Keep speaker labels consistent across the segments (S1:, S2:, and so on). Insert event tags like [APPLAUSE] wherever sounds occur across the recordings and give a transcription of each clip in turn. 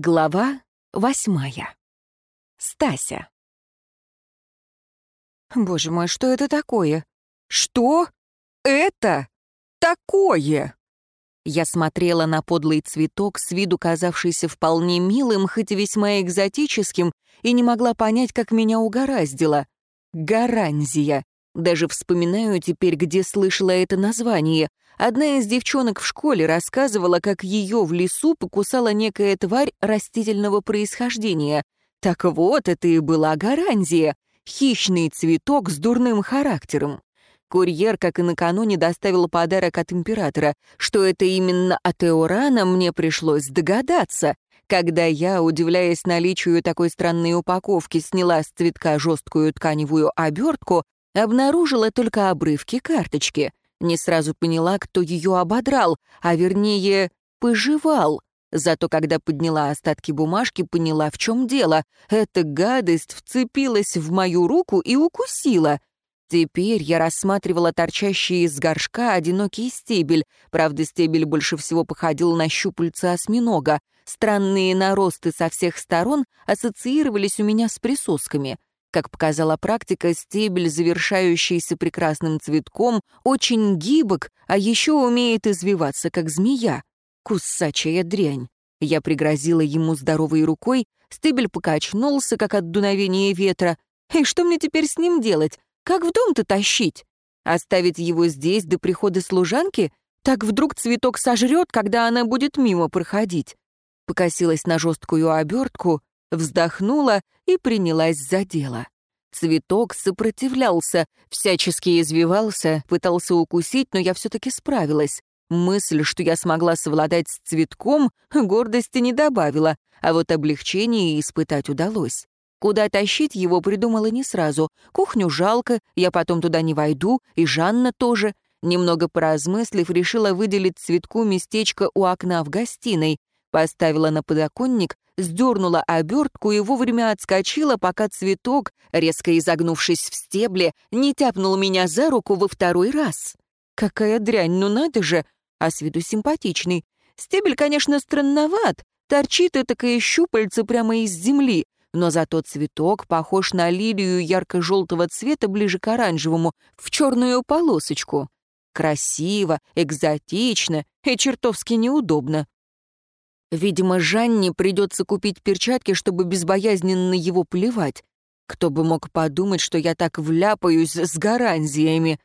S1: Глава восьмая. Стася. Боже мой, что это такое? Что это такое? Я смотрела на подлый цветок, с виду казавшийся вполне милым, хоть и весьма экзотическим, и не могла понять, как меня угораздило. Гаранзия. Даже вспоминаю теперь, где слышала это название. Одна из девчонок в школе рассказывала, как ее в лесу покусала некая тварь растительного происхождения. Так вот, это и была гарантия. Хищный цветок с дурным характером. Курьер, как и накануне, доставил подарок от императора. Что это именно от Эорана, мне пришлось догадаться. Когда я, удивляясь наличию такой странной упаковки, сняла с цветка жесткую тканевую обертку, обнаружила только обрывки карточки. Не сразу поняла, кто ее ободрал, а вернее, пожевал. Зато когда подняла остатки бумажки, поняла, в чем дело. Эта гадость вцепилась в мою руку и укусила. Теперь я рассматривала торчащий из горшка одинокий стебель. Правда, стебель больше всего походил на щупальца осьминога. Странные наросты со всех сторон ассоциировались у меня с присосками. Как показала практика, стебель, завершающийся прекрасным цветком, очень гибок, а еще умеет извиваться, как змея. Кусачая дрянь. Я пригрозила ему здоровой рукой, стебель покачнулся, как от дуновения ветра. И что мне теперь с ним делать? Как в дом-то тащить? Оставить его здесь до прихода служанки? Так вдруг цветок сожрет, когда она будет мимо проходить. Покосилась на жесткую обертку, вздохнула и принялась за дело. Цветок сопротивлялся, всячески извивался, пытался укусить, но я все-таки справилась. Мысль, что я смогла совладать с цветком, гордости не добавила, а вот облегчение испытать удалось. Куда тащить его придумала не сразу. Кухню жалко, я потом туда не войду, и Жанна тоже. Немного поразмыслив, решила выделить цветку местечко у окна в гостиной. Поставила на подоконник, сдернула обертку и вовремя отскочила, пока цветок, резко изогнувшись в стебле, не тяпнул меня за руку во второй раз. Какая дрянь, ну надо же! А с виду симпатичный. Стебель, конечно, странноват, торчит этакое щупальце прямо из земли, но зато цветок похож на лилию ярко-желтого цвета ближе к оранжевому, в черную полосочку. Красиво, экзотично и чертовски неудобно. Видимо, Жанне придется купить перчатки, чтобы безбоязненно его поливать. Кто бы мог подумать, что я так вляпаюсь с гарантиями.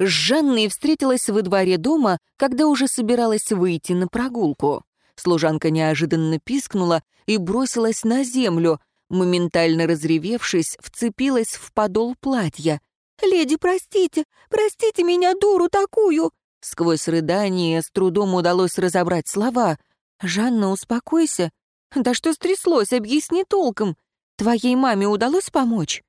S1: С Жанной встретилась во дворе дома, когда уже собиралась выйти на прогулку. Служанка неожиданно пискнула и бросилась на землю. Моментально разревевшись, вцепилась в подол платья. «Леди, простите, простите меня, дуру такую!» Сквозь рыдание с трудом удалось разобрать слова. «Жанна, успокойся. Да что стряслось, объясни толком. Твоей маме удалось помочь?»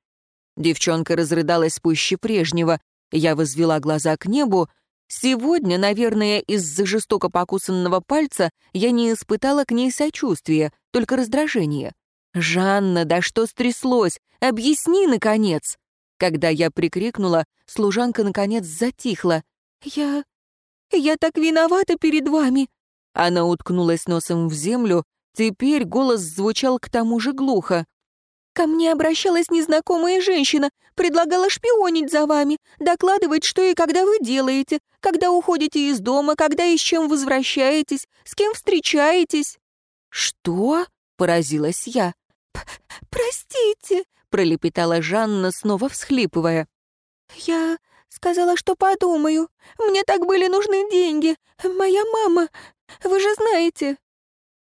S1: Девчонка разрыдалась пуще прежнего. Я возвела глаза к небу. Сегодня, наверное, из-за жестоко покусанного пальца я не испытала к ней сочувствия, только раздражение. «Жанна, да что стряслось? Объясни, наконец!» Когда я прикрикнула, служанка, наконец, затихла. «Я... я так виновата перед вами!» Она уткнулась носом в землю, теперь голос звучал к тому же глухо. «Ко мне обращалась незнакомая женщина, предлагала шпионить за вами, докладывать, что и когда вы делаете, когда уходите из дома, когда и с чем возвращаетесь, с кем встречаетесь». «Что?» — поразилась я. «Простите», — пролепетала Жанна, снова всхлипывая. «Я сказала, что подумаю. Мне так были нужны деньги. Моя мама... Вы же знаете».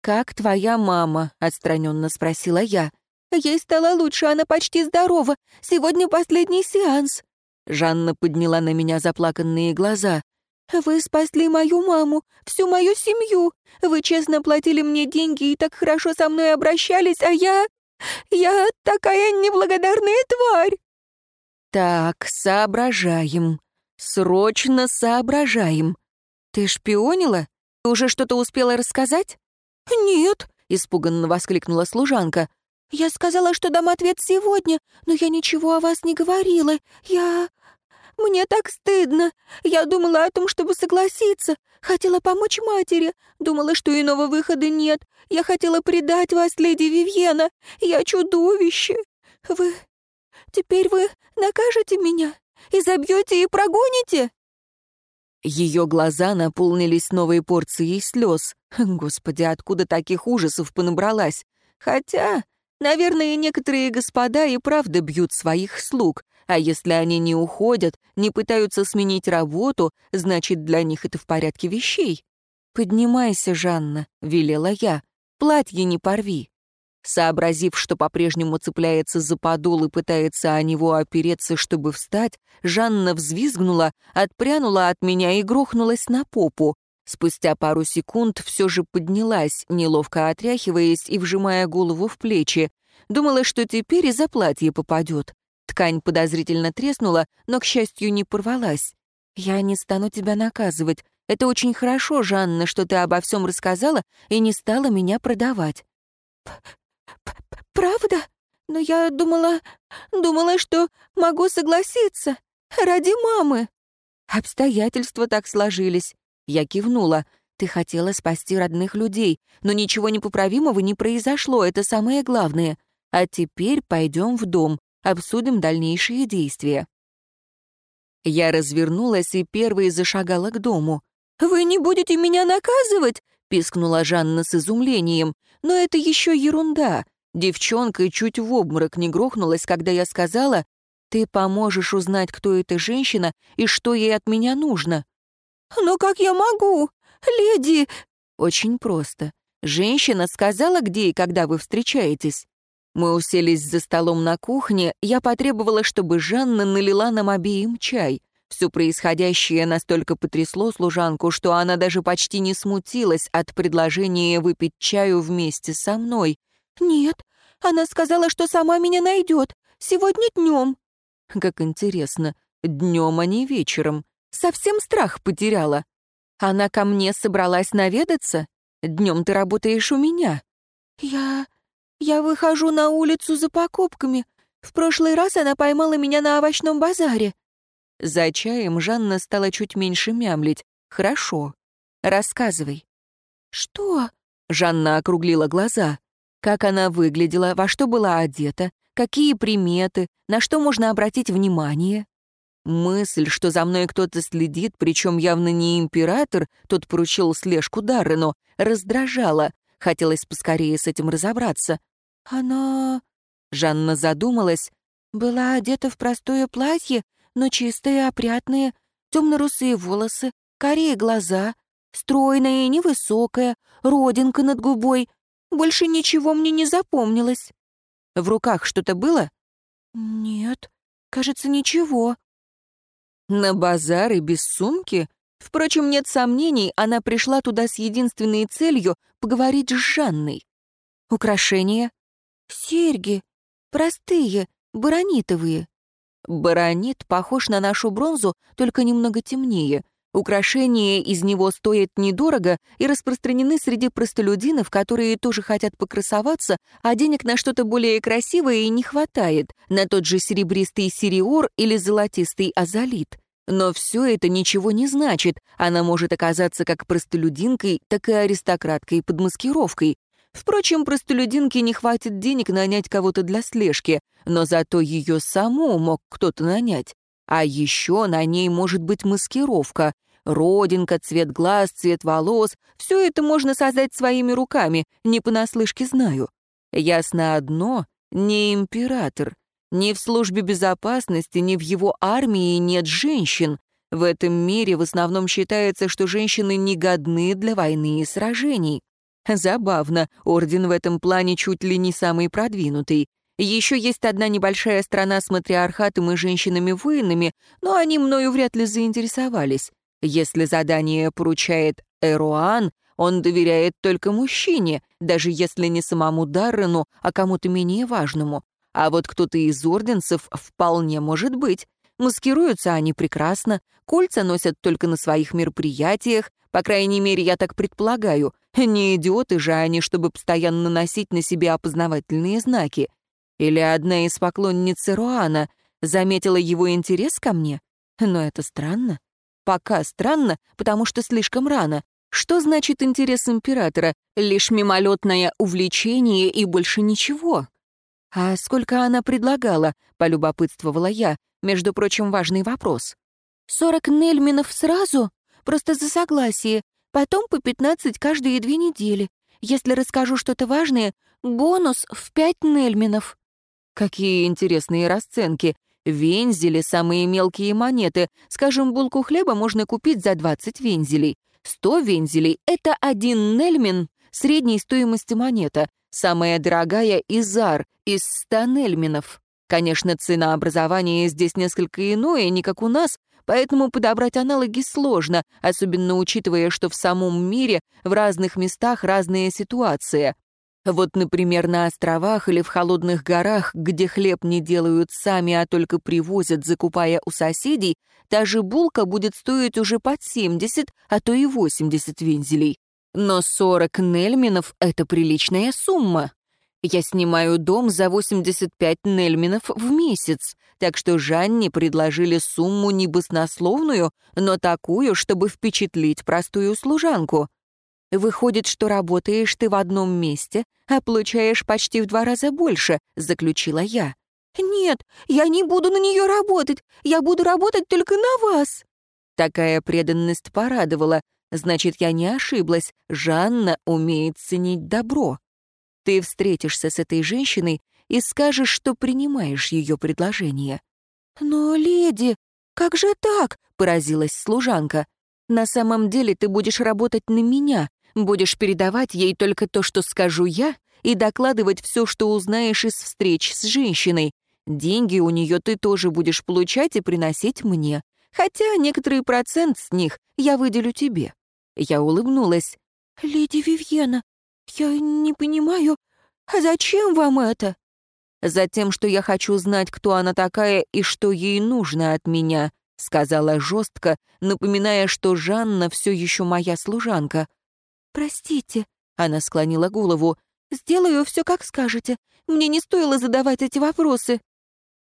S1: «Как твоя мама?» — отстраненно спросила я. «Ей стало лучше, она почти здорова. Сегодня последний сеанс». Жанна подняла на меня заплаканные глаза. «Вы спасли мою маму, всю мою семью. Вы честно платили мне деньги и так хорошо со мной обращались, а я... Я такая неблагодарная тварь!» «Так, соображаем. Срочно соображаем. Ты шпионила? Уже что-то успела рассказать?» «Нет», — испуганно воскликнула служанка. «Я сказала, что дам ответ сегодня, но я ничего о вас не говорила. Я... Мне так стыдно. Я думала о том, чтобы согласиться. Хотела помочь матери. Думала, что иного выхода нет. Я хотела предать вас, леди Вивьена. Я чудовище. Вы... Теперь вы накажете меня? И забьете, и прогоните?» Ее глаза наполнились новой порцией слез. Господи, откуда таких ужасов понабралась? Хотя, наверное, некоторые господа и правда бьют своих слуг. А если они не уходят, не пытаются сменить работу, значит, для них это в порядке вещей. «Поднимайся, Жанна», — велела я. «Платье не порви». Сообразив, что по-прежнему цепляется за подол и пытается о него опереться, чтобы встать, Жанна взвизгнула, отпрянула от меня и грохнулась на попу. Спустя пару секунд все же поднялась, неловко отряхиваясь и вжимая голову в плечи. Думала, что теперь и за платье попадет. Ткань подозрительно треснула, но, к счастью, не порвалась. «Я не стану тебя наказывать. Это очень хорошо, Жанна, что ты обо всем рассказала и не стала меня продавать». «Правда? Но я думала... думала, что могу согласиться. Ради мамы». Обстоятельства так сложились. Я кивнула. Ты хотела спасти родных людей, но ничего непоправимого не произошло, это самое главное. А теперь пойдем в дом обсудим дальнейшие действия». Я развернулась и первой зашагала к дому. «Вы не будете меня наказывать?» — пискнула Жанна с изумлением. «Но это еще ерунда. Девчонка чуть в обморок не грохнулась, когда я сказала, «Ты поможешь узнать, кто эта женщина и что ей от меня нужно». «Но как я могу? Леди...» «Очень просто. Женщина сказала, где и когда вы встречаетесь. Мы уселись за столом на кухне, я потребовала, чтобы Жанна налила нам обеим чай. Все происходящее настолько потрясло служанку, что она даже почти не смутилась от предложения выпить чаю вместе со мной. «Нет, она сказала, что сама меня найдет. Сегодня днем». Как интересно, днем, а не вечером. Совсем страх потеряла. Она ко мне собралась наведаться? Днем ты работаешь у меня. Я... «Я выхожу на улицу за покупками. В прошлый раз она поймала меня на овощном базаре». За чаем Жанна стала чуть меньше мямлить. «Хорошо. Рассказывай». «Что?» — Жанна округлила глаза. Как она выглядела, во что была одета, какие приметы, на что можно обратить внимание. Мысль, что за мной кто-то следит, причем явно не император, тот поручил слежку Даррену, раздражала, Хотелось поскорее с этим разобраться. «Она...» Жанна задумалась. «Была одета в простое платье, но чистые, опрятные, темно-русые волосы, карие глаза, стройная и невысокая, родинка над губой. Больше ничего мне не запомнилось». «В руках что-то было?» «Нет, кажется, ничего». «На базар и без сумки?» Впрочем, нет сомнений, она пришла туда с единственной целью — поговорить с Жанной. Украшения? Серьги. Простые, баронитовые. Баронит похож на нашу бронзу, только немного темнее. Украшения из него стоят недорого и распространены среди простолюдинов, которые тоже хотят покрасоваться, а денег на что-то более красивое и не хватает, на тот же серебристый сириор или золотистый азолит. Но все это ничего не значит. Она может оказаться как простолюдинкой, так и аристократкой под маскировкой. Впрочем, простолюдинке не хватит денег нанять кого-то для слежки, но зато ее саму мог кто-то нанять. А еще на ней может быть маскировка. Родинка, цвет глаз, цвет волос — все это можно создать своими руками, не понаслышке знаю. Ясно одно — не император. Ни в службе безопасности, ни в его армии нет женщин. В этом мире в основном считается, что женщины не годны для войны и сражений. Забавно, орден в этом плане чуть ли не самый продвинутый. Еще есть одна небольшая страна с матриархатом и женщинами-воинами, но они мною вряд ли заинтересовались. Если задание поручает Эруан, он доверяет только мужчине, даже если не самому Даррену, а кому-то менее важному. А вот кто-то из орденцев вполне может быть. Маскируются они прекрасно, кольца носят только на своих мероприятиях, по крайней мере, я так предполагаю. Не идиоты же они, чтобы постоянно носить на себе опознавательные знаки. Или одна из поклонниц Руана заметила его интерес ко мне? Но это странно. Пока странно, потому что слишком рано. Что значит интерес императора? Лишь мимолетное увлечение и больше ничего. «А сколько она предлагала?» — полюбопытствовала я. Между прочим, важный вопрос. «Сорок нельминов сразу? Просто за согласие. Потом по пятнадцать каждые две недели. Если расскажу что-то важное, бонус в пять нельминов». Какие интересные расценки. Вензели — самые мелкие монеты. Скажем, булку хлеба можно купить за 20 вензелей. 100 вензелей — это один нельмин средней стоимости монета. Самая дорогая — изар из 100 нельминов. Конечно, ценообразование здесь несколько иное, не как у нас, поэтому подобрать аналоги сложно, особенно учитывая, что в самом мире в разных местах разная ситуация. Вот, например, на островах или в холодных горах, где хлеб не делают сами, а только привозят, закупая у соседей, та же булка будет стоить уже под 70, а то и 80 вензелей. Но 40 нельминов — это приличная сумма. Я снимаю дом за 85 нельминов в месяц, так что Жанне предложили сумму не баснословную, но такую, чтобы впечатлить простую служанку. Выходит, что работаешь ты в одном месте, а получаешь почти в два раза больше», — заключила я. «Нет, я не буду на нее работать. Я буду работать только на вас». Такая преданность порадовала. Значит, я не ошиблась. Жанна умеет ценить добро. Ты встретишься с этой женщиной и скажешь, что принимаешь ее предложение. «Но, леди, как же так?» — поразилась служанка. «На самом деле ты будешь работать на меня, Будешь передавать ей только то, что скажу я, и докладывать все, что узнаешь из встреч с женщиной. Деньги у нее ты тоже будешь получать и приносить мне. Хотя некоторый процент с них я выделю тебе». Я улыбнулась. «Леди Вивьена, я не понимаю, а зачем вам это?» «Затем, что я хочу знать, кто она такая и что ей нужно от меня», сказала жестко, напоминая, что Жанна все еще моя служанка. «Простите», — она склонила голову, — «сделаю все, как скажете. Мне не стоило задавать эти вопросы».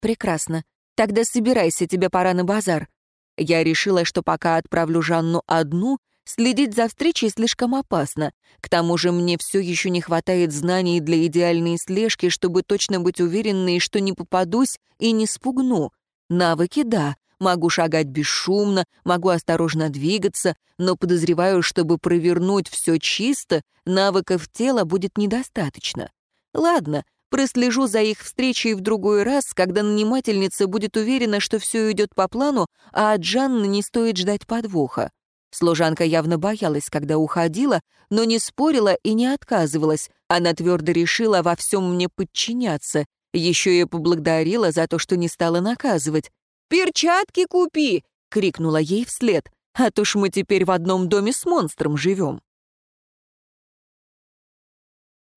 S1: «Прекрасно. Тогда собирайся, тебе пора на базар». Я решила, что пока отправлю Жанну одну, следить за встречей слишком опасно. К тому же мне все еще не хватает знаний для идеальной слежки, чтобы точно быть уверенной, что не попадусь и не спугну. Навыки — да, Могу шагать бесшумно, могу осторожно двигаться, но подозреваю, чтобы провернуть все чисто, навыков тела будет недостаточно. Ладно, прослежу за их встречей в другой раз, когда нанимательница будет уверена, что все идет по плану, а от Жанны не стоит ждать подвоха. Служанка явно боялась, когда уходила, но не спорила и не отказывалась. Она твердо решила во всем мне подчиняться. Еще и поблагодарила за то, что не стала наказывать. «Перчатки купи!» — крикнула ей вслед. «А то ж мы теперь в одном доме с монстром живем».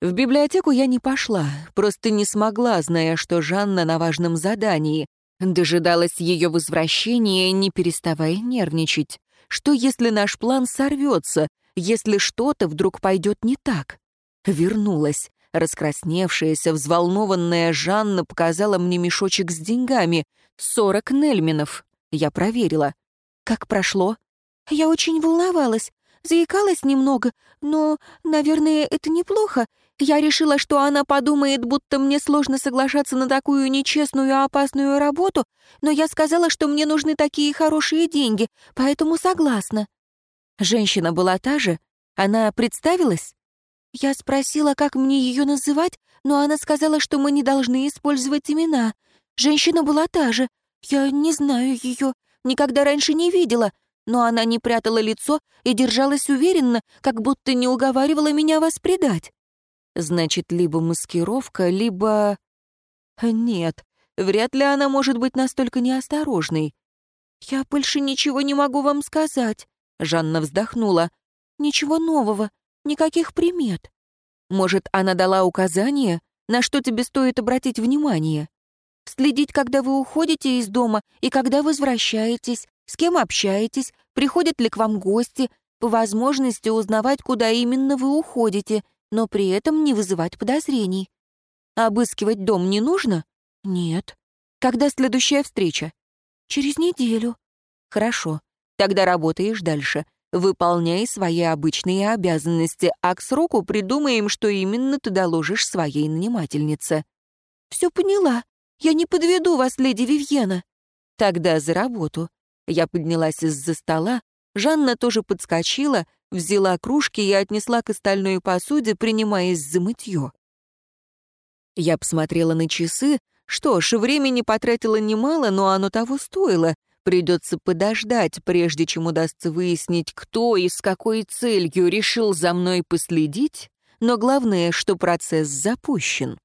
S1: В библиотеку я не пошла, просто не смогла, зная, что Жанна на важном задании. Дожидалась ее возвращения, не переставая нервничать. Что, если наш план сорвется, если что-то вдруг пойдет не так? Вернулась. Раскрасневшаяся, взволнованная Жанна показала мне мешочек с деньгами. Сорок нельминов. Я проверила. Как прошло? Я очень волновалась. Заикалась немного, но, наверное, это неплохо. Я решила, что она подумает, будто мне сложно соглашаться на такую нечестную и опасную работу, но я сказала, что мне нужны такие хорошие деньги, поэтому согласна. Женщина была та же? Она представилась? Я спросила, как мне ее называть, но она сказала, что мы не должны использовать имена. Женщина была та же. Я не знаю ее, никогда раньше не видела, но она не прятала лицо и держалась уверенно, как будто не уговаривала меня вас предать. Значит, либо маскировка, либо... Нет, вряд ли она может быть настолько неосторожной. «Я больше ничего не могу вам сказать», — Жанна вздохнула. «Ничего нового. Никаких примет. Может, она дала указание, на что тебе стоит обратить внимание? Следить, когда вы уходите из дома и когда возвращаетесь, с кем общаетесь, приходят ли к вам гости, по возможности узнавать, куда именно вы уходите, но при этом не вызывать подозрений. Обыскивать дом не нужно? Нет. Когда следующая встреча? Через неделю. Хорошо, тогда работаешь дальше. Выполняй свои обычные обязанности, а к сроку придумаем, что именно ты доложишь своей нанимательнице». «Все поняла. Я не подведу вас, леди Вивьена». «Тогда за работу». Я поднялась из-за стола, Жанна тоже подскочила, взяла кружки и отнесла к остальной посуде, принимаясь за мытье. Я посмотрела на часы. Что ж, времени потратила немало, но оно того стоило. Придется подождать, прежде чем удастся выяснить, кто и с какой целью решил за мной последить, но главное, что процесс запущен.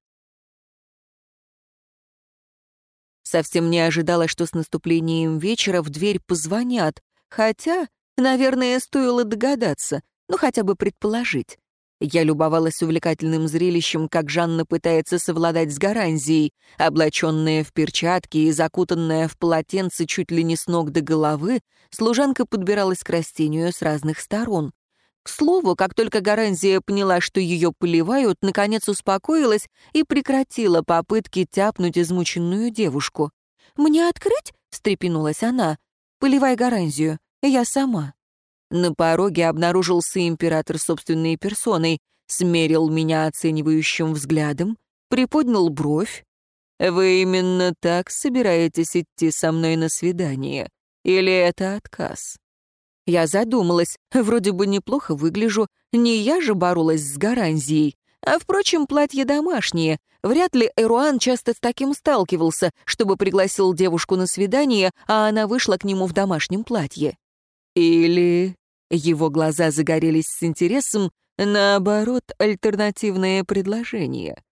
S1: Совсем не ожидала, что с наступлением вечера в дверь позвонят, хотя, наверное, стоило догадаться, ну хотя бы предположить. Я любовалась увлекательным зрелищем, как Жанна пытается совладать с гарантией. Облаченная в перчатки и закутанная в полотенце чуть ли не с ног до головы, служанка подбиралась к растению с разных сторон. К слову, как только Гаранзия поняла, что ее поливают, наконец успокоилась и прекратила попытки тяпнуть измученную девушку. «Мне открыть?» — встрепенулась она. «Поливай Гаранзию, я сама». На пороге обнаружился император собственной персоной, смерил меня оценивающим взглядом, приподнял бровь. «Вы именно так собираетесь идти со мной на свидание? Или это отказ?» Я задумалась, вроде бы неплохо выгляжу, не я же боролась с гарантией. А, впрочем, платье домашнее. Вряд ли Эруан часто с таким сталкивался, чтобы пригласил девушку на свидание, а она вышла к нему в домашнем платье. Или его глаза загорелись с интересом, наоборот, альтернативное предложение.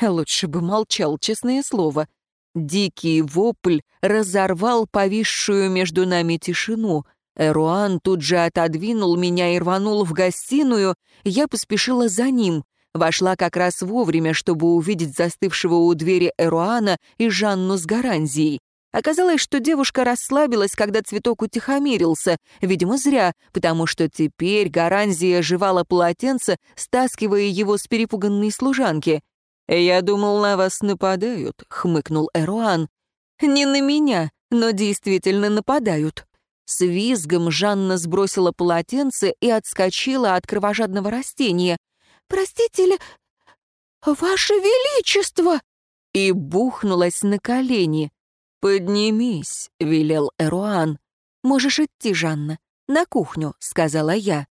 S1: Лучше бы молчал, честное слово. Дикий вопль разорвал повисшую между нами тишину. Эруан тут же отодвинул меня и рванул в гостиную. Я поспешила за ним. Вошла как раз вовремя, чтобы увидеть застывшего у двери Эруана и Жанну с гарантией. Оказалось, что девушка расслабилась, когда цветок утихомирился. Видимо, зря, потому что теперь Гаранзия жевала полотенце, стаскивая его с перепуганной служанки. «Я думал, на вас нападают», — хмыкнул Эруан. «Не на меня, но действительно нападают». С визгом Жанна сбросила полотенце и отскочила от кровожадного растения. «Простите ли, Ваше Величество!» и бухнулась на колени. «Поднимись», — велел Эруан. «Можешь идти, Жанна. На кухню», — сказала я.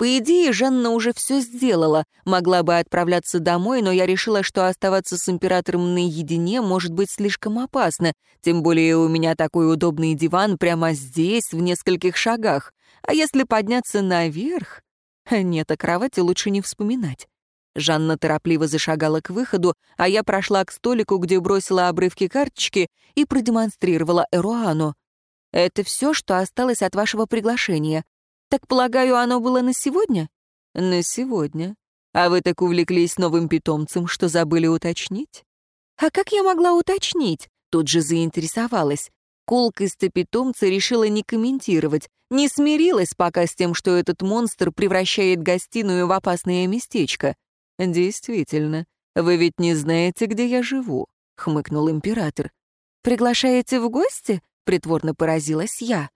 S1: По идее, Жанна уже все сделала, могла бы отправляться домой, но я решила, что оставаться с императором наедине может быть слишком опасно, тем более у меня такой удобный диван прямо здесь, в нескольких шагах. А если подняться наверх? Нет, о кровати лучше не вспоминать. Жанна торопливо зашагала к выходу, а я прошла к столику, где бросила обрывки карточки и продемонстрировала Эруану. «Это все, что осталось от вашего приглашения. Так, полагаю, оно было на сегодня?» «На сегодня. А вы так увлеклись новым питомцем, что забыли уточнить?» «А как я могла уточнить?» Тут же заинтересовалась. Колкость питомца решила не комментировать, не смирилась пока с тем, что этот монстр превращает гостиную в опасное местечко. «Действительно, вы ведь не знаете, где я живу», — хмыкнул император. «Приглашаете в гости?» — притворно поразилась я.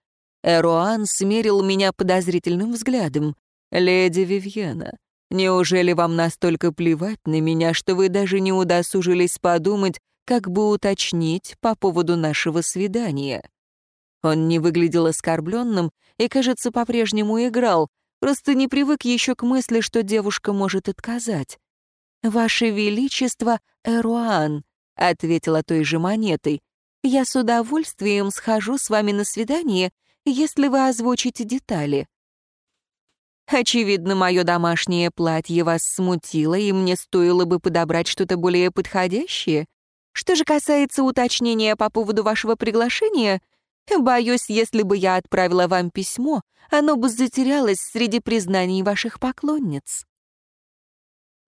S1: Эруан смерил меня подозрительным взглядом. «Леди Вивьена, неужели вам настолько плевать на меня, что вы даже не удосужились подумать, как бы уточнить по поводу нашего свидания?» Он не выглядел оскорбленным и, кажется, по-прежнему играл, Просто не привык еще к мысли, что девушка может отказать. «Ваше Величество, Эруан», — ответила той же монетой. «Я с удовольствием схожу с вами на свидание, если вы озвучите детали». Очевидно, мое домашнее платье вас смутило, и мне стоило бы подобрать что-то более подходящее. Что же касается уточнения по поводу вашего приглашения, Боюсь, если бы я отправила вам письмо, оно бы затерялось среди признаний ваших поклонниц».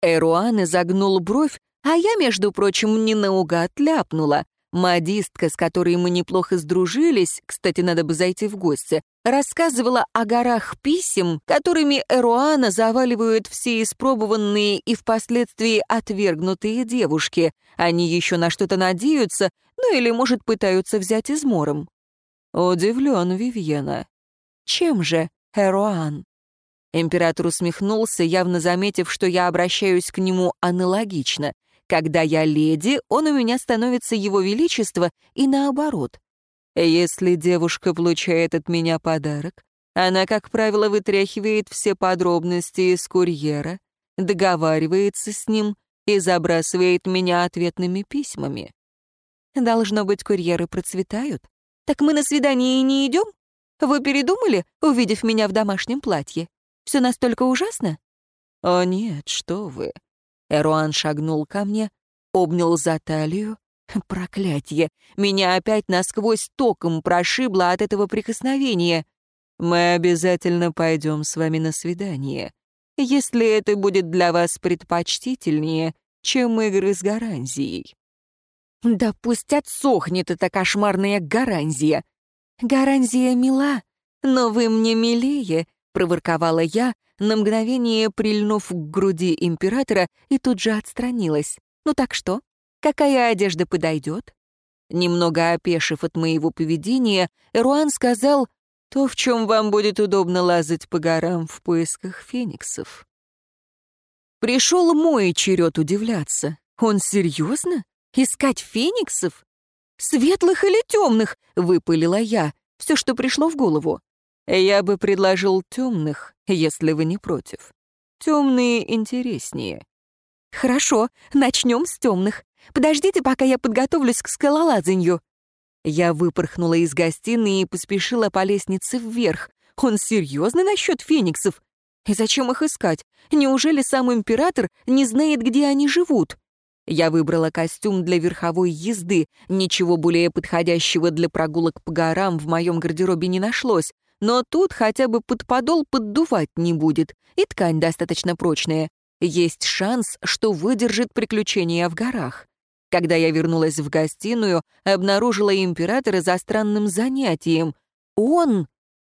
S1: Эруан изогнул бровь, а я, между прочим, не наугад ляпнула. Модистка, с которой мы неплохо сдружились, кстати, надо бы зайти в гости, рассказывала о горах писем, которыми Эруана заваливают все испробованные и впоследствии отвергнутые девушки. Они еще на что-то надеются, ну или, может, пытаются взять измором. «Удивлен, Вивьена». «Чем же, Эруан?» Император усмехнулся, явно заметив, что я обращаюсь к нему аналогично. Когда я леди, он у меня становится его величество, и наоборот. Если девушка получает от меня подарок, она, как правило, вытряхивает все подробности из курьера, договаривается с ним и забрасывает меня ответными письмами. Должно быть, курьеры процветают. Так мы на свидание и не идем? Вы передумали, увидев меня в домашнем платье? Все настолько ужасно?» «О нет, что вы!» Эруан шагнул ко мне, обнял за талию. [LAUGHS] Проклятье! Меня опять насквозь током прошибло от этого прикосновения. Мы обязательно пойдем с вами на свидание, если это будет для вас предпочтительнее, чем игры с гарантией. Да пусть отсохнет эта кошмарная гарантия. Гарантия мила, но вы мне милее, проворковала я, на мгновение прильнув к груди императора и тут же отстранилась. «Ну так что? Какая одежда подойдет?» Немного опешив от моего поведения, Эруан сказал, «То, в чем вам будет удобно лазать по горам в поисках фениксов». Пришел мой черед удивляться. Он серьезно? Искать фениксов? Светлых или темных? Выпалила я. Все, что пришло в голову. Я бы предложил темных, если вы не против. Темные интереснее. Хорошо, начнем с темных. Подождите, пока я подготовлюсь к скалолазанью. Я выпорхнула из гостиной и поспешила по лестнице вверх. Он серьезно насчет фениксов? И зачем их искать? Неужели сам император не знает, где они живут? Я выбрала костюм для верховой езды. Ничего более подходящего для прогулок по горам в моем гардеробе не нашлось. Но тут хотя бы под подол поддувать не будет, и ткань достаточно прочная. Есть шанс, что выдержит приключения в горах. Когда я вернулась в гостиную, обнаружила императора за странным занятием. Он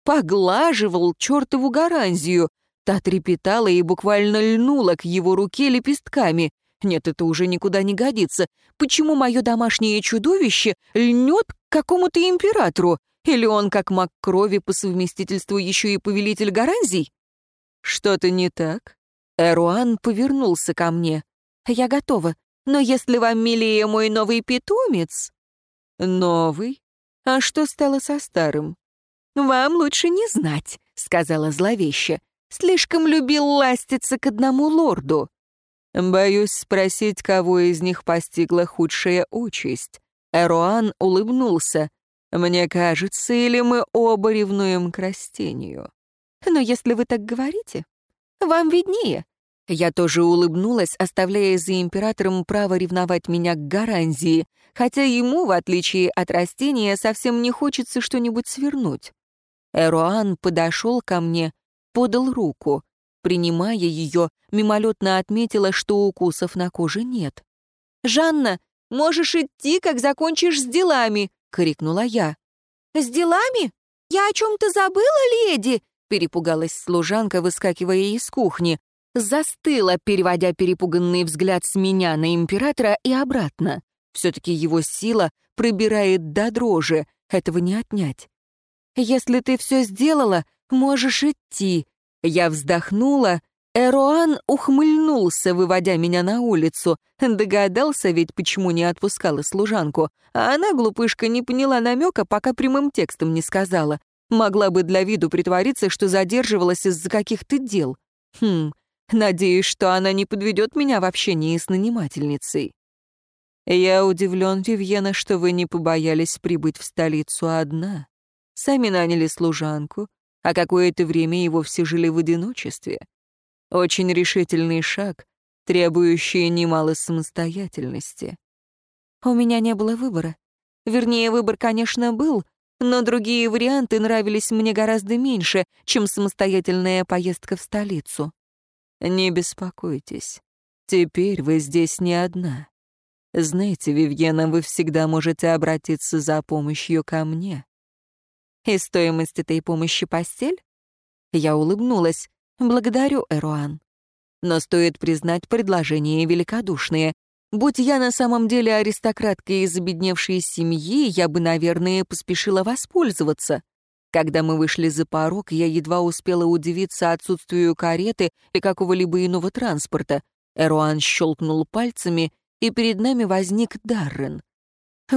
S1: поглаживал чертову гаранзию. Та трепетала и буквально льнула к его руке лепестками. Нет, это уже никуда не годится. Почему мое домашнее чудовище льнет к какому-то императору? Или он, как маг крови, по совместительству еще и повелитель гаранзий? Что-то не так? Эруан повернулся ко мне. Я готова, но если вам милее мой новый питомец... Новый? А что стало со старым? Вам лучше не знать, сказала зловеще. Слишком любил ластиться к одному лорду. Боюсь спросить, кого из них постигла худшая участь. Эруан улыбнулся. Мне кажется, или мы оба ревнуем к растению. Но если вы так говорите, вам виднее. Я тоже улыбнулась, оставляя за императором право ревновать меня к гарантии, хотя ему, в отличие от растения, совсем не хочется что-нибудь свернуть. Эруан подошел ко мне, подал руку. Принимая ее, мимолетно отметила, что укусов на коже нет. «Жанна, можешь идти, как закончишь с делами», — крикнула я. «С делами? Я о чем-то забыла, леди?» — перепугалась служанка, выскакивая из кухни. Застыла, переводя перепуганный взгляд с меня на императора и обратно. Все-таки его сила пробирает до дрожи, этого не отнять. «Если ты все сделала, можешь идти». Я вздохнула Эруан ухмыльнулся, выводя меня на улицу. Догадался ведь, почему не отпускала служанку. А она, глупышка, не поняла намека, пока прямым текстом не сказала. Могла бы для виду притвориться, что задерживалась из-за каких-то дел. Хм, надеюсь, что она не подведет меня в общении с нанимательницей. Я удивлен, Вивьена, что вы не побоялись прибыть в столицу одна. Сами наняли служанку, а какое-то время и вовсе жили в одиночестве. Очень решительный шаг, требующий немало самостоятельности. У меня не было выбора. Вернее, выбор, конечно, был, но другие варианты нравились мне гораздо меньше, чем самостоятельная поездка в столицу. Не беспокойтесь. Теперь вы здесь не одна. Знаете, Вивьена, вы всегда можете обратиться за помощью ко мне. И стоимость этой помощи постель? Я улыбнулась. Благодарю, Эруан. Но стоит признать предложение великодушные. Будь я на самом деле аристократкой из обедневшей семьи, я бы, наверное, поспешила воспользоваться. Когда мы вышли за порог, я едва успела удивиться отсутствию кареты или какого-либо иного транспорта. Эруан щелкнул пальцами, и перед нами возник Даррен.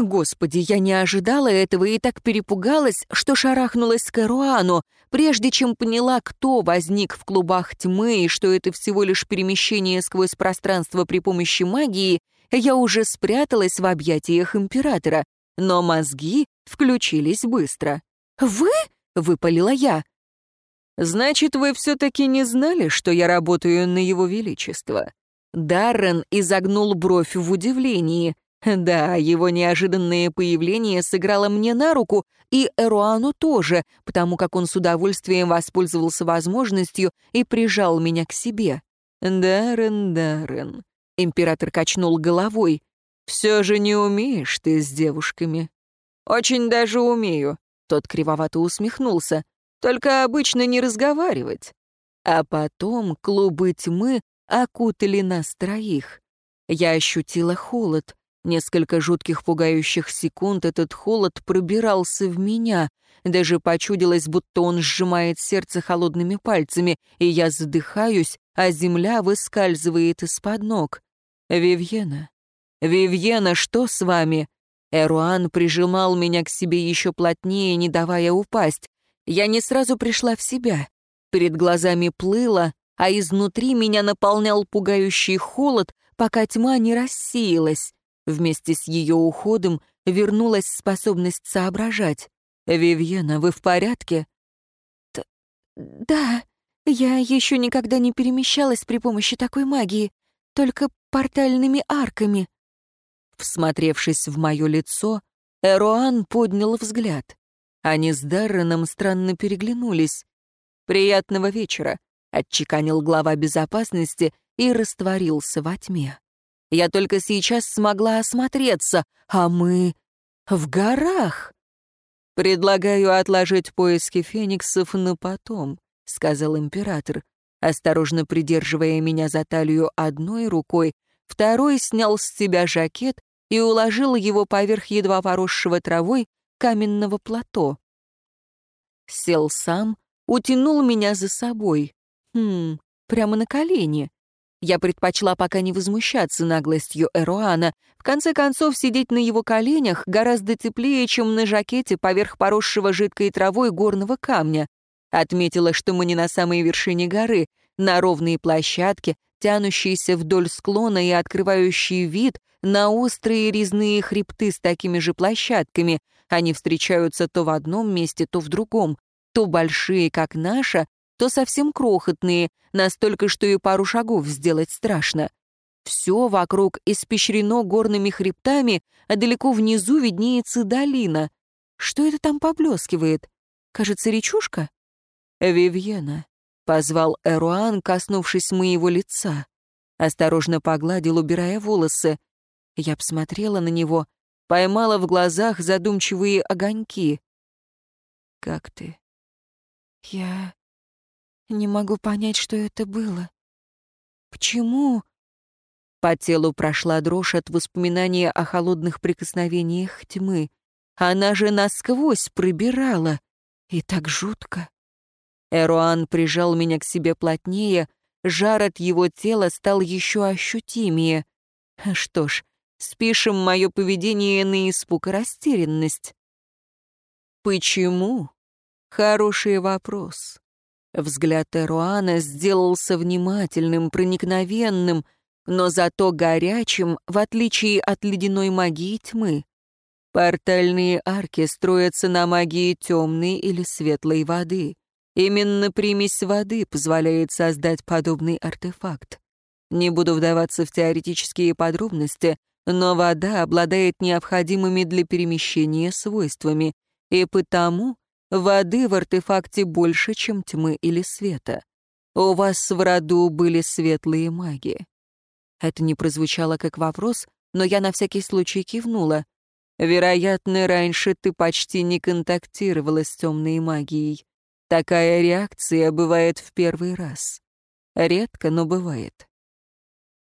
S1: Господи, я не ожидала этого и так перепугалась, что шарахнулась к Эруану, прежде чем поняла, кто возник в клубах тьмы и что это всего лишь перемещение сквозь пространство при помощи магии, я уже спряталась в объятиях императора, но мозги включились быстро. «Вы?» — выпалила я. «Значит, вы все-таки не знали, что я работаю на его величество?» Даррен изогнул бровь в удивлении. Да, его неожиданное появление сыграло мне на руку, и Эруану тоже, потому как он с удовольствием воспользовался возможностью и прижал меня к себе. «Даррен, Даррен», — император качнул головой, — «все же не умеешь ты с девушками». «Очень даже умею», — тот кривовато усмехнулся, «только обычно не разговаривать». А потом клубы тьмы окутали нас троих. Я ощутила холод, Несколько жутких пугающих секунд этот холод пробирался в меня. Даже почудилось, будто он сжимает сердце холодными пальцами, и я задыхаюсь, а земля выскальзывает из-под ног. «Вивьена! Вивьена, что с вами?» Эруан прижимал меня к себе еще плотнее, не давая упасть. Я не сразу пришла в себя. Перед глазами плыло, а изнутри меня наполнял пугающий холод, пока тьма не рассеялась. Вместе с ее уходом вернулась способность соображать. «Вивьена, вы в порядке?» Т «Да, я еще никогда не перемещалась при помощи такой магии, только портальными арками». Всмотревшись в мое лицо, Эроан поднял взгляд. Они с Дарреном странно переглянулись. «Приятного вечера», — отчеканил глава безопасности и растворился во тьме. Я только сейчас смогла осмотреться, а мы в горах. «Предлагаю отложить поиски фениксов на потом», — сказал император. Осторожно придерживая меня за талию одной рукой, второй снял с себя жакет и уложил его поверх едва поросшего травой каменного плато. Сел сам, утянул меня за собой. Хм, прямо на колени. Я предпочла пока не возмущаться наглостью Эруана. В конце концов, сидеть на его коленях гораздо теплее, чем на жакете поверх поросшего жидкой травой горного камня. Отметила, что мы не на самой вершине горы, на ровной площадке, тянущейся вдоль склона и открывающей вид на острые резные хребты с такими же площадками. Они встречаются то в одном месте, то в другом, то большие, как наша, то совсем крохотные, настолько, что и пару шагов сделать страшно. Все вокруг испещрено горными хребтами, а далеко внизу виднеется долина. Что это там поблескивает? Кажется, речушка? «Вивьена», — позвал Эруан, коснувшись моего лица. Осторожно погладил, убирая волосы. Я посмотрела на него, поймала в глазах задумчивые огоньки. «Как ты?» «Я...» Не могу понять, что это было. Почему? По телу прошла дрожь от воспоминания о холодных прикосновениях тьмы. Она же насквозь пробирала. И так жутко. Эруан прижал меня к себе плотнее, жар от его тела стал еще ощутимее. Что ж, спишем мое поведение на испуг и растерянность. Почему? Хороший вопрос. Взгляд Эруана сделался внимательным, проникновенным, но зато горячим, в отличие от ледяной магии тьмы. Портальные арки строятся на магии темной или светлой воды. Именно примесь воды позволяет создать подобный артефакт. Не буду вдаваться в теоретические подробности, но вода обладает необходимыми для перемещения свойствами, и потому Воды в артефакте больше, чем тьмы или света. У вас в роду были светлые маги. Это не прозвучало как вопрос, но я на всякий случай кивнула. Вероятно, раньше ты почти не контактировала с темной магией. Такая реакция бывает в первый раз. Редко, но бывает.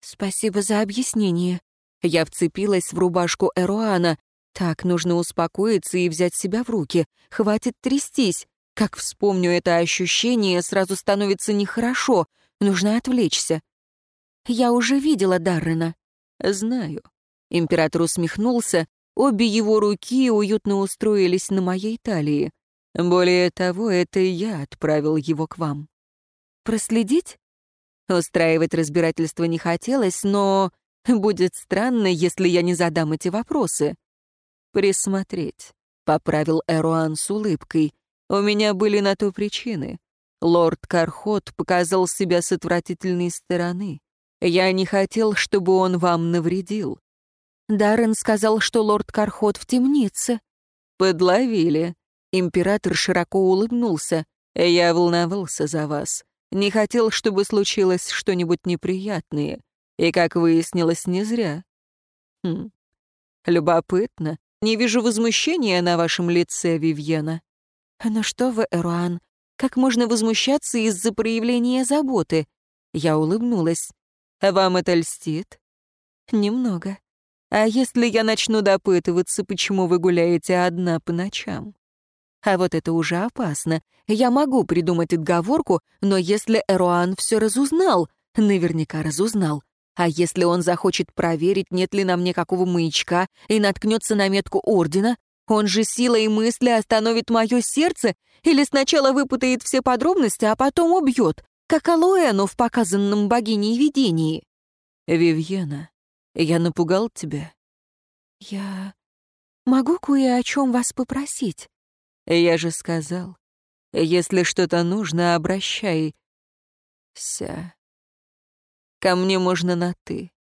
S1: Спасибо за объяснение. Я вцепилась в рубашку Эруана. Так, нужно успокоиться и взять себя в руки. Хватит трястись. Как вспомню это ощущение, сразу становится нехорошо. Нужно отвлечься. Я уже видела Даррена. Знаю. Император усмехнулся. Обе его руки уютно устроились на моей талии. Более того, это я отправил его к вам. Проследить? Устраивать разбирательство не хотелось, но будет странно, если я не задам эти вопросы. Присмотреть, — поправил Эруан с улыбкой. У меня были на то причины. Лорд Кархот показал себя с отвратительной стороны. Я не хотел, чтобы он вам навредил. Даррен сказал, что лорд Кархот в темнице. Подловили. Император широко улыбнулся. Я волновался за вас. Не хотел, чтобы случилось что-нибудь неприятное. И, как выяснилось, не зря. Хм. Любопытно. Не вижу возмущения на вашем лице, Вивьена. Но что вы, Эруан, как можно возмущаться из-за проявления заботы? Я улыбнулась. Вам это льстит? Немного. А если я начну допытываться, почему вы гуляете одна по ночам? А вот это уже опасно. Я могу придумать отговорку, но если Эруан все разузнал, наверняка разузнал. А если он захочет проверить, нет ли на мне какого маячка, и наткнется на метку Ордена, он же силой мысли остановит мое сердце или сначала выпутает все подробности, а потом убьет, как Алуэну в показанном богиней видении. «Вивьена, я напугал тебя?» «Я могу кое о чем вас попросить?» «Я же сказал, если что-то нужно, обращайся. Ко мне можно на «ты».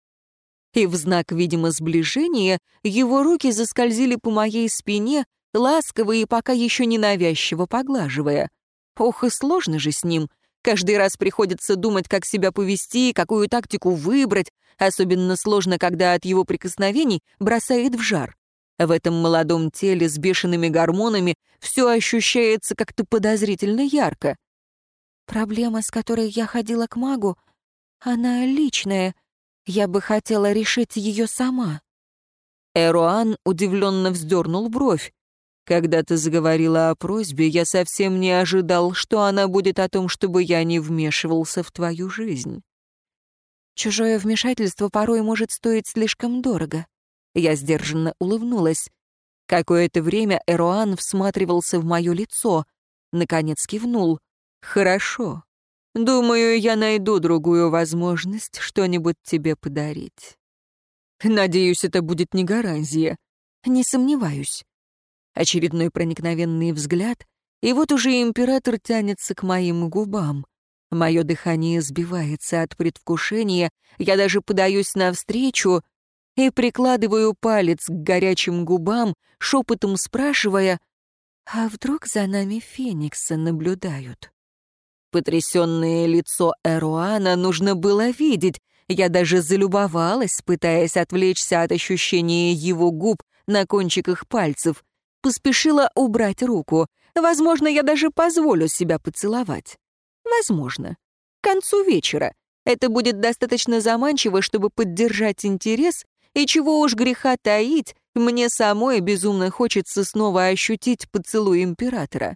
S1: И в знак, видимо, сближения его руки заскользили по моей спине, ласково и пока еще ненавязчиво поглаживая. Ох, и сложно же с ним — Каждый раз приходится думать, как себя повести, какую тактику выбрать. Особенно сложно, когда от его прикосновений бросает в жар. В этом молодом теле с бешеными гормонами все ощущается как-то подозрительно ярко. Проблема, с которой я ходила к магу, она личная. Я бы хотела решить ее сама. Эруан удивленно вздернул бровь. Когда ты заговорила о просьбе, я совсем не ожидал, что она будет о том, чтобы я не вмешивался в твою жизнь. Чужое вмешательство порой может стоить слишком дорого. Я сдержанно улыбнулась. Какое-то время Эруан всматривался в мое лицо. Наконец кивнул. «Хорошо. Думаю, я найду другую возможность что-нибудь тебе подарить. Надеюсь, это будет не гарантия. Не сомневаюсь. Очередной проникновенный взгляд, и вот уже император тянется к моим губам. Мое дыхание сбивается от предвкушения, я даже подаюсь навстречу и прикладываю палец к горячим губам, шепотом спрашивая, «А вдруг за нами фениксы наблюдают?» Потрясенное лицо Эруана нужно было видеть, я даже залюбовалась, пытаясь отвлечься от ощущения его губ на кончиках пальцев поспешила убрать руку. Возможно, я даже позволю себя поцеловать. Возможно. К концу вечера. Это будет достаточно заманчиво, чтобы поддержать интерес, и чего уж греха таить, мне самой безумно хочется снова ощутить поцелуй императора.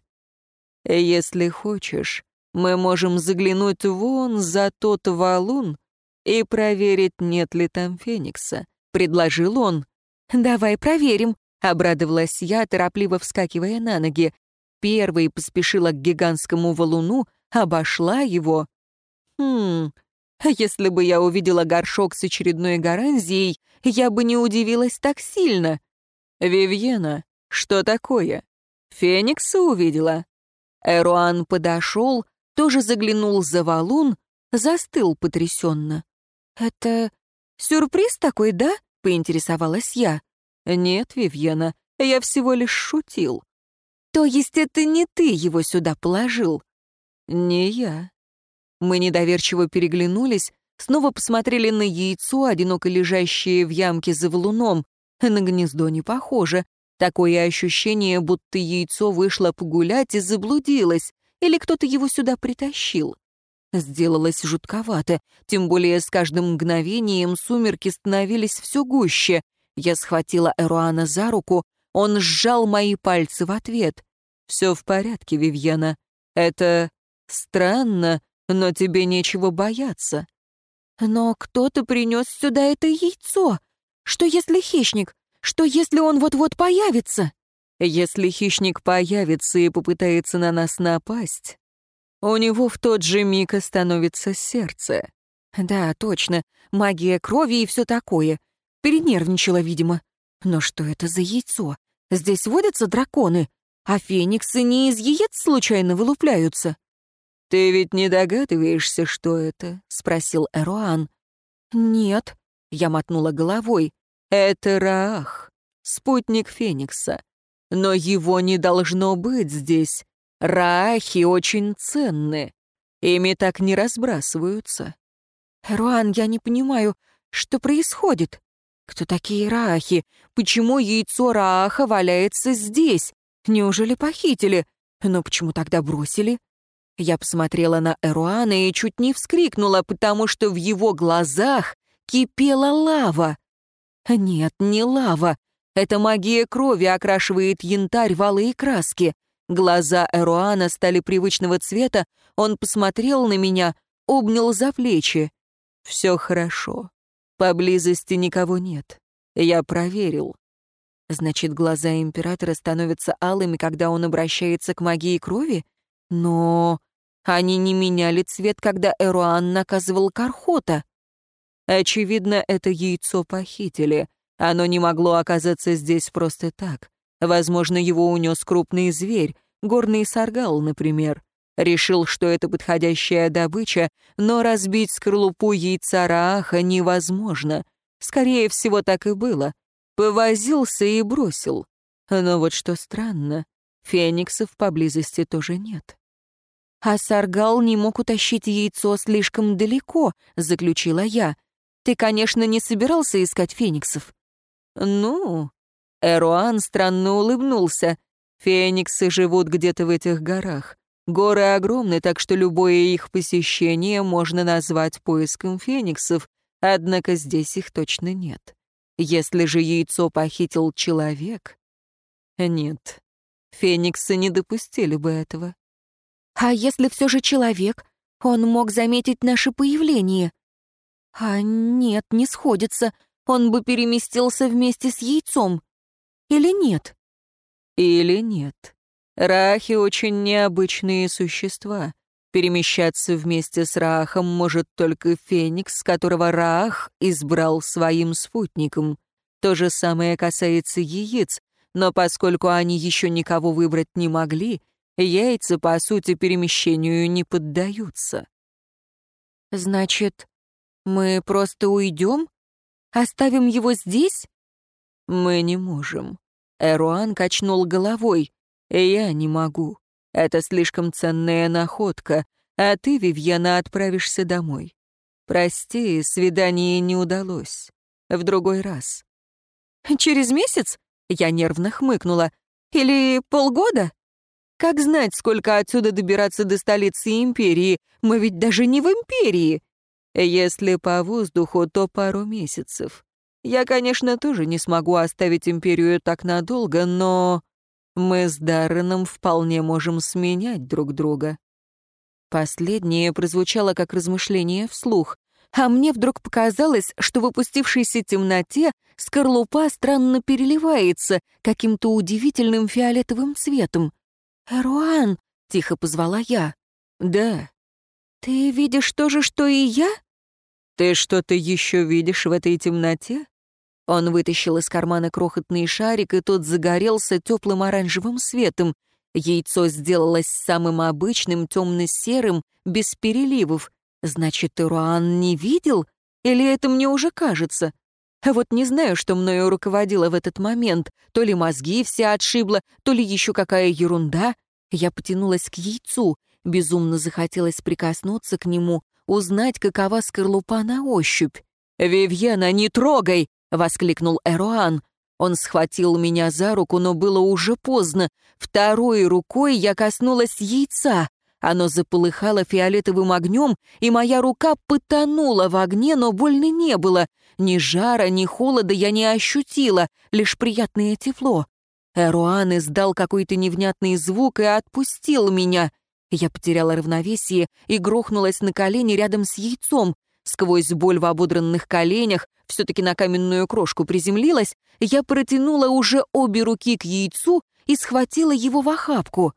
S1: Если хочешь, мы можем заглянуть вон за тот валун и проверить, нет ли там Феникса, — предложил он. «Давай проверим», Обрадовалась я, торопливо вскакивая на ноги. Первой поспешила к гигантскому валуну, обошла его. Хм, если бы я увидела горшок с очередной гаранзией, я бы не удивилась так сильно. «Вивьена, что такое? Феникса увидела?» Эруан подошел, тоже заглянул за валун, застыл потрясенно. «Это сюрприз такой, да?» — поинтересовалась я. «Нет, Вивьена, я всего лишь шутил». «То есть это не ты его сюда положил?» «Не я». Мы недоверчиво переглянулись, снова посмотрели на яйцо, одиноко лежащее в ямке за валуном. На гнездо не похоже. Такое ощущение, будто яйцо вышло погулять и заблудилось, или кто-то его сюда притащил. Сделалось жутковато, тем более с каждым мгновением сумерки становились все гуще. Я схватила Эруана за руку, он сжал мои пальцы в ответ. «Все в порядке, Вивьена. Это странно, но тебе нечего бояться». «Но кто-то принес сюда это яйцо. Что если хищник? Что если он вот-вот появится?» «Если хищник появится и попытается на нас напасть, у него в тот же миг остановится сердце». «Да, точно. Магия крови и все такое. Перенервничала, видимо. Но что это за яйцо? Здесь водятся драконы, а фениксы не из яиц случайно вылупляются?» «Ты ведь не догадываешься, что это?» — спросил Эруан. «Нет», — я мотнула головой. «Это Раах, спутник Феникса. Но его не должно быть здесь. Раахи очень ценны. Ими так не разбрасываются». «Эруан, я не понимаю, что происходит? Кто такие Раахи? Почему яйцо Рааха валяется здесь? Неужели похитили? Но почему тогда бросили?» Я посмотрела на Эруана и чуть не вскрикнула, потому что в его глазах кипела лава. Нет, не лава. Это магия крови окрашивает янтарь в алые краски. Глаза Эруана стали привычного цвета, он посмотрел на меня, обнял за плечи. «Все хорошо. Поблизости никого нет. Я проверил». Значит, глаза императора становятся алыми, когда он обращается к магии крови? Но они не меняли цвет, когда Эруан наказывал Кархота. Очевидно, это яйцо похитили. Оно не могло оказаться здесь просто так. Возможно, его унес крупный зверь, горный саргал, например. Решил, что это подходящая добыча, но разбить скорлупу яйца Рааха невозможно. Скорее всего, так и было. Повозился и бросил. Но вот что странно, фениксов поблизости тоже нет. «А Саргал не мог утащить яйцо слишком далеко», — заключила я. «Ты, конечно, не собирался искать фениксов?» «Ну...» Эруан странно улыбнулся. «Фениксы живут где-то в этих горах. Горы огромны, так что любое их посещение можно назвать поиском фениксов, однако здесь их точно нет. Если же яйцо похитил человек... Нет, фениксы не допустили бы этого. А если все же человек, он мог заметить наше появление? А нет, не сходится. Он бы переместился вместе с яйцом. Или нет? Или нет. Рахи очень необычные существа. Перемещаться вместе с Рахом может только Феникс, которого Рах избрал своим спутником. То же самое касается яиц, но поскольку они еще никого выбрать не могли, Яйца, по сути, перемещению не поддаются. Значит, мы просто уйдем? Оставим его здесь? Мы не можем. Эруан качнул головой. Я не могу. Это слишком ценная находка, а ты, Вивьена, отправишься домой. Прости, свидание не удалось. В другой раз. Через месяц? Я нервно хмыкнула. Или полгода? Как знать, сколько отсюда добираться до столицы империи? Мы ведь даже не в империи. Если по воздуху, то пару месяцев. Я, конечно, тоже не смогу оставить империю так надолго, но мы с Дарреном вполне можем сменять друг друга. Последнее прозвучало как размышление вслух, а мне вдруг показалось, что в опустившейся темноте скорлупа странно переливается каким-то удивительным фиолетовым цветом. «Эруан!» — тихо позвала я. «Да». «Ты видишь то же, что и я?» «Ты что-то еще видишь в этой темноте?» Он вытащил из кармана крохотный шарик, и тот загорелся теплым оранжевым светом. Яйцо сделалось самым обычным, темно-серым, без переливов. Значит, Эруан не видел? Или это мне уже кажется? Вот не знаю, что мною руководило в этот момент. То ли мозги все отшибло, то ли еще какая ерунда. Я потянулась к яйцу. Безумно захотелось прикоснуться к нему, узнать, какова скорлупа на ощупь. «Вивьена, не трогай!» — воскликнул Эруан. Он схватил меня за руку, но было уже поздно. Второй рукой я коснулась яйца. Оно заполыхало фиолетовым огнем, и моя рука потонула в огне, но больно не было. Ни жара, ни холода я не ощутила, лишь приятное тепло. Эруан издал какой-то невнятный звук и отпустил меня. Я потеряла равновесие и грохнулась на колени рядом с яйцом. Сквозь боль в ободранных коленях, все-таки на каменную крошку приземлилась, я протянула уже обе руки к яйцу и схватила его в охапку.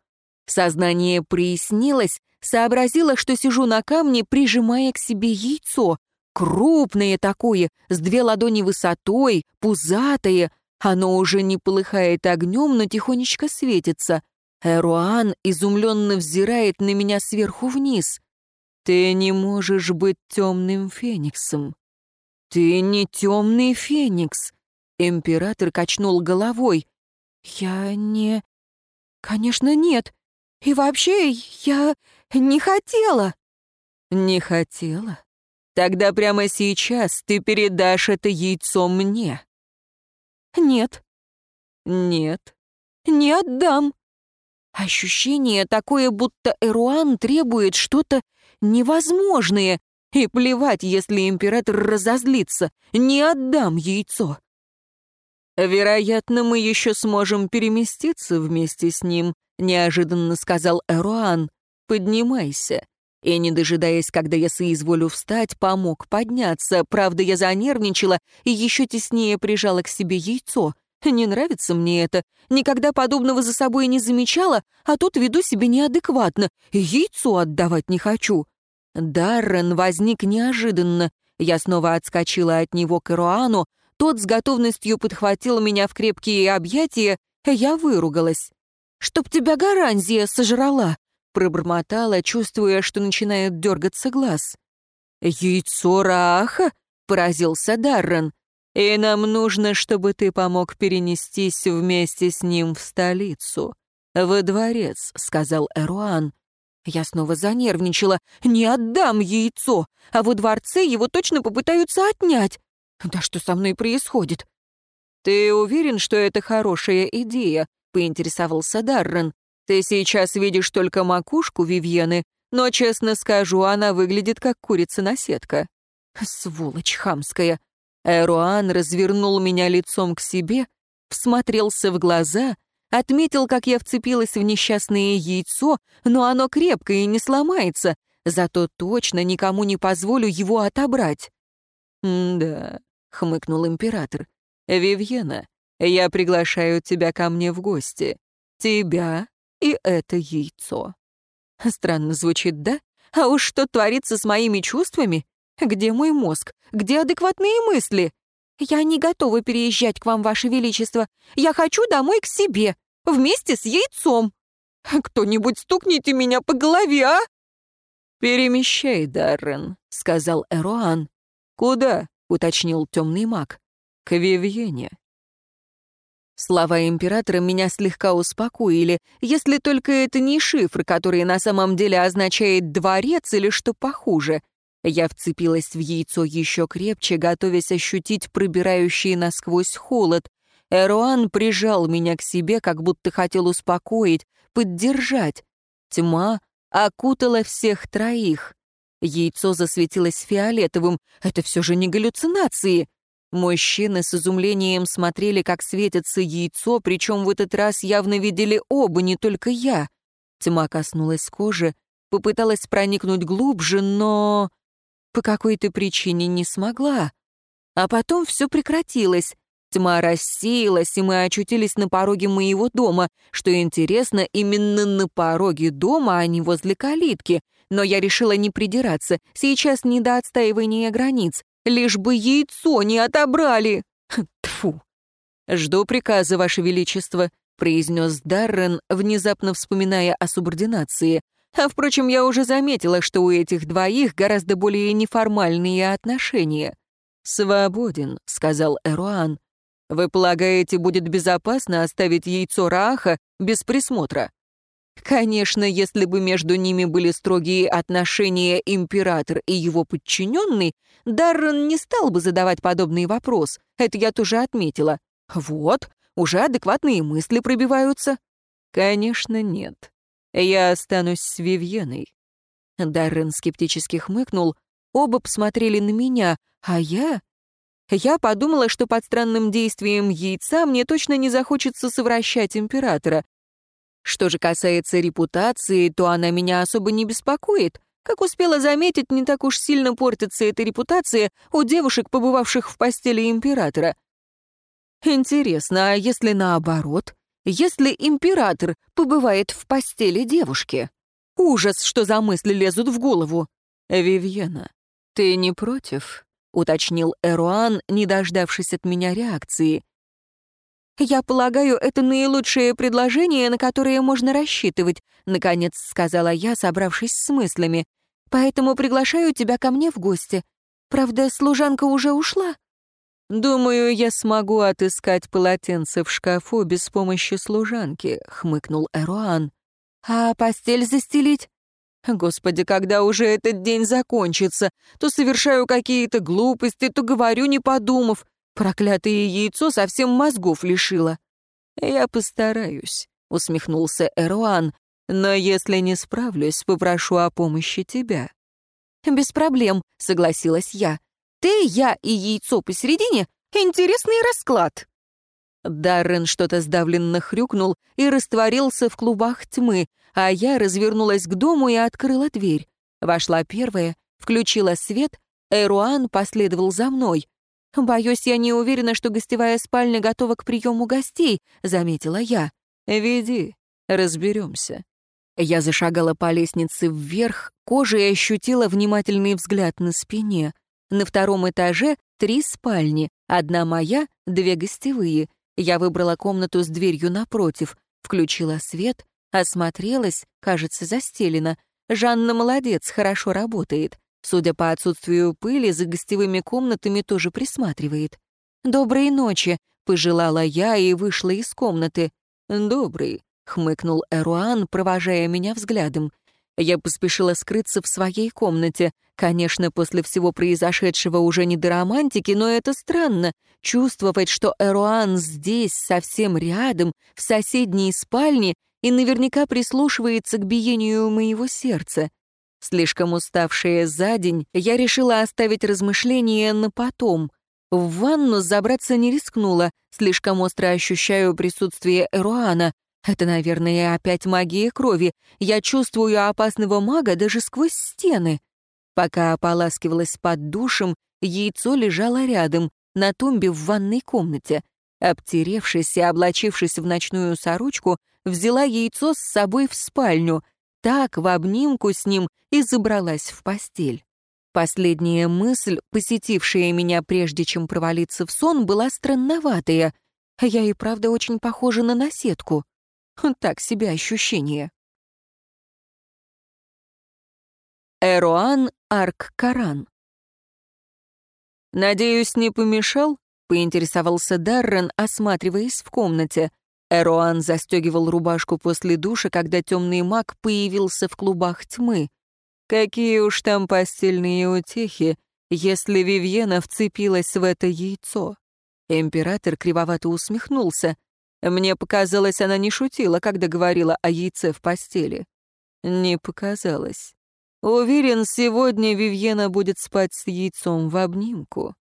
S1: Сознание прояснилось, сообразила, что сижу на камне, прижимая к себе яйцо. Крупное такое, с две ладони высотой, пузатое. Оно уже не полыхает огнем, но тихонечко светится. Эруан изумленно взирает на меня сверху вниз. «Ты не можешь быть темным фениксом». «Ты не темный феникс», — император качнул головой. «Я не...» «Конечно, нет. И вообще, я не хотела». «Не хотела? Тогда прямо сейчас ты передашь это яйцо мне». «Нет». «Нет». «Не отдам». Ощущение такое, будто Эруан требует что-то невозможное, и плевать, если император разозлится, не отдам яйцо. «Вероятно, мы еще сможем переместиться вместе с ним», — неожиданно сказал Эруан. «Поднимайся». И, не дожидаясь, когда я соизволю встать, помог подняться. Правда, я занервничала и еще теснее прижала к себе яйцо. Не нравится мне это. Никогда подобного за собой не замечала, а тут веду себя неадекватно. Яйцо отдавать не хочу. Даррен возник неожиданно. Я снова отскочила от него к Эруану, тот с готовностью подхватил меня в крепкие объятия, я выругалась. «Чтоб тебя гарантия сожрала!» пробормотала, чувствуя, что начинает дергаться глаз. «Яйцо Рааха?» — поразился Даррен. «И нам нужно, чтобы ты помог перенестись вместе с ним в столицу. Во дворец», — сказал Эруан. Я снова занервничала. «Не отдам яйцо, а во дворце его точно попытаются отнять. Да что со мной происходит? Ты уверен, что это хорошая идея? Поинтересовался Даррен. Ты сейчас видишь только макушку Вивьены, но, честно скажу, она выглядит как курица-наседка. Сволочь хамская. Эруан развернул меня лицом к себе, всмотрелся в глаза, отметил, как я вцепилась в несчастное яйцо, но оно крепкое и не сломается, зато точно никому не позволю его отобрать. «Да, — хмыкнул император. «Вивьена, я приглашаю тебя ко мне в гости. Тебя и это яйцо». Странно звучит, да? А уж что творится с моими чувствами? Где мой мозг? Где адекватные мысли? Я не готова переезжать к вам, ваше величество. Я хочу домой к себе, вместе с яйцом. Кто-нибудь стукните меня по голове, а? «Перемещай, Даррен», — сказал Эруан. «Куда?» уточнил темный маг. «К Вивьене». Слова императора меня слегка успокоили, если только это не шифр, который на самом деле означает «дворец» или что похуже. Я вцепилась в яйцо еще крепче, готовясь ощутить пробирающий насквозь холод. Эруан прижал меня к себе, как будто хотел успокоить, поддержать. Тьма окутала всех троих. Яйцо засветилось фиолетовым. Это все же не галлюцинации. Мужчины с изумлением смотрели, как светится яйцо, причем в этот раз явно видели оба, не только я. Тьма коснулась кожи, попыталась проникнуть глубже, но по какой-то причине не смогла. А потом все прекратилось. Тьма рассеялась, и мы очутились на пороге моего дома. Что интересно, именно на пороге дома, а не возле калитки. Но я решила не придираться. Сейчас не до отстаивания границ. Лишь бы яйцо не отобрали. [LAUGHS] Тфу. «Жду приказа, Ваше Величество», — произнес Даррен, внезапно вспоминая о субординации. А, впрочем, я уже заметила, что у этих двоих гораздо более неформальные отношения. «Свободен», — сказал Эруан. Вы полагаете, будет безопасно оставить яйцо Рааха без присмотра? Конечно, если бы между ними были строгие отношения император и его подчиненный, Даррен не стал бы задавать подобный вопрос. Это я тоже отметила. Вот, уже адекватные мысли пробиваются. Конечно, нет. Я останусь с Вивьеной». Даррен скептически хмыкнул. Оба посмотрели на меня, а я... Я подумала, что под странным действием яйца мне точно не захочется совращать императора. Что же касается репутации, то она меня особо не беспокоит. Как успела заметить, не так уж сильно портится эта репутация у девушек, побывавших в постели императора. Интересно, а если наоборот? Если император побывает в постели девушки? Ужас, что за мысли лезут в голову. Вивьена, ты не против? Уточнил Эруан, не дождавшись от меня реакции. «Я полагаю, это наилучшее предложение, на которое можно рассчитывать», наконец сказала я, собравшись с мыслями. «Поэтому приглашаю тебя ко мне в гости. Правда, служанка уже ушла?» «Думаю, я смогу отыскать полотенце в шкафу без помощи служанки», — хмыкнул Эруан. «А постель застелить?» «Господи, когда уже этот день закончится? То совершаю какие-то глупости, то говорю, не подумав. Проклятое яйцо совсем мозгов лишило». «Я постараюсь», — усмехнулся Эруан. «Но если не справлюсь, попрошу о помощи тебя». «Без проблем», — согласилась я. Ты, я и яйцо посередине — интересный расклад». Даррен что-то сдавленно хрюкнул и растворился в клубах тьмы, а я развернулась к дому и открыла дверь. Вошла первая, включила свет, Эруан последовал за мной. «Боюсь, я не уверена, что гостевая спальня готова к приему гостей», — заметила я. «Веди, разберемся». Я зашагала по лестнице вверх, кожей ощутила внимательный взгляд на спине. На втором этаже три спальни, одна моя, две гостевые. Я выбрала комнату с дверью напротив, включила свет, осмотрелась, кажется, застелена. Жанна молодец, хорошо работает. Судя по отсутствию пыли, за гостевыми комнатами тоже присматривает. «Доброй ночи», — пожелала я и вышла из комнаты. «Добрый», — хмыкнул Эруан, провожая меня взглядом. Я поспешила скрыться в своей комнате. Конечно, после всего произошедшего уже не до романтики, но это странно. Чувствовать, что Эруан здесь, совсем рядом, в соседней спальне, и наверняка прислушивается к биению моего сердца. Слишком уставшая за день, я решила оставить размышления на потом. В ванну забраться не рискнула, слишком остро ощущаю присутствие Эруана. Это, наверное, опять магия крови. Я чувствую опасного мага даже сквозь стены. Пока ополаскивалась под душем, яйцо лежало рядом, на тумбе в ванной комнате. Обтеревшись и облачившись в ночную сорочку, взяла яйцо с собой в спальню. Так, в обнимку с ним, и забралась в постель. Последняя мысль, посетившая меня прежде, чем провалиться в сон, была странноватая. Я и правда очень похожа на наседку. Так себе ощущение. Эруан Арк-Каран. «Надеюсь, не помешал?» — поинтересовался Даррен, осматриваясь в комнате. Эруан застегивал рубашку после душа, когда темный маг появился в клубах тьмы. Какие уж там постельные утехи, если Вивьена вцепилась в это яйцо. Император кривовато усмехнулся. Мне показалось, она не шутила, когда говорила о яйце в постели. Не показалось. Уверен, сегодня Вивьена будет спать с яйцом в обнимку.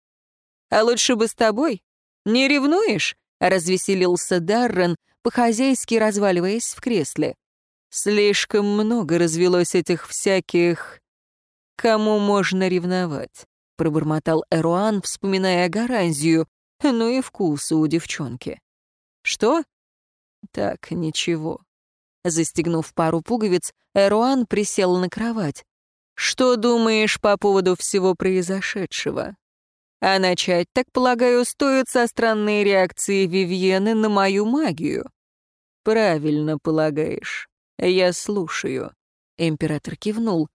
S1: А лучше бы с тобой. Не ревнуешь? Развеселился Даррен, по-хозяйски разваливаясь в кресле. Слишком много развелось этих всяких... Кому можно ревновать? Пробормотал Эруан, вспоминая Гаранзию. Ну и вкусы у девчонки. «Что?» «Так, ничего». Застегнув пару пуговиц, Эруан присел на кровать. «Что думаешь по поводу всего произошедшего?» «А начать, так полагаю, стоит со странной реакции Вивьены на мою магию». «Правильно полагаешь. Я слушаю». Император кивнул.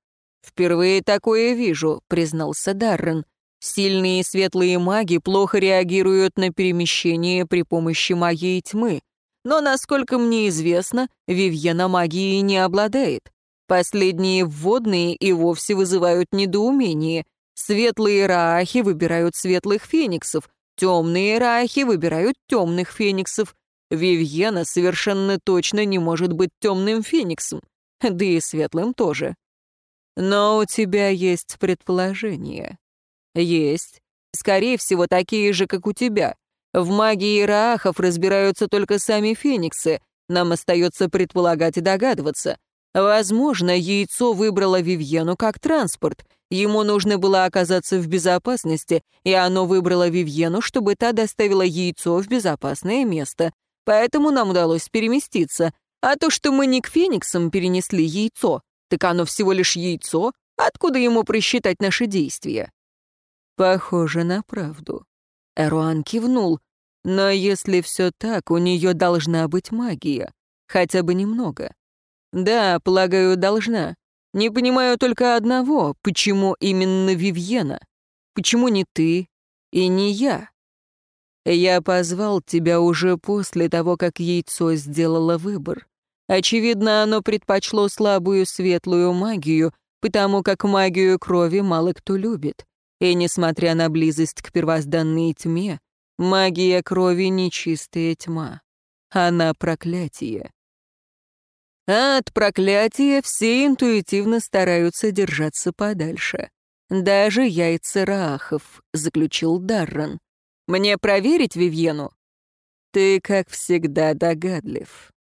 S1: «Впервые такое вижу», — признался Даррен. Сильные светлые маги плохо реагируют на перемещение при помощи магии тьмы. Но, насколько мне известно, Вивьена магией не обладает. Последние вводные и вовсе вызывают недоумение. Светлые раахи выбирают светлых фениксов, темные раахи выбирают темных фениксов. Вивьена совершенно точно не может быть темным фениксом. да и светлым тоже. Но у тебя есть предположения. Есть. Скорее всего, такие же, как у тебя. В магии Раахов разбираются только сами фениксы. Нам остается предполагать и догадываться. Возможно, яйцо выбрало Вивьену как транспорт. Ему нужно было оказаться в безопасности, и оно выбрало Вивьену, чтобы та доставила яйцо в безопасное место. Поэтому нам удалось переместиться. А то, что мы не к фениксам перенесли яйцо, так оно всего лишь яйцо. Откуда ему просчитать наши действия? Похоже на правду. Эруан кивнул. Но если все так, у нее должна быть магия. Хотя бы немного. Да, полагаю, должна. Не понимаю только одного, почему именно Вивьена? Почему не ты и не я? Я позвал тебя уже после того, как яйцо сделало выбор. Очевидно, оно предпочло слабую светлую магию, потому как магию крови мало кто любит. И несмотря на близость к первозданной тьме, магия крови — нечистая тьма. Она проклятие. А от проклятия все интуитивно стараются держаться подальше. Даже яйца Раахов, заключил Даррен. Мне проверить Вивьену? Ты, как всегда, догадлив.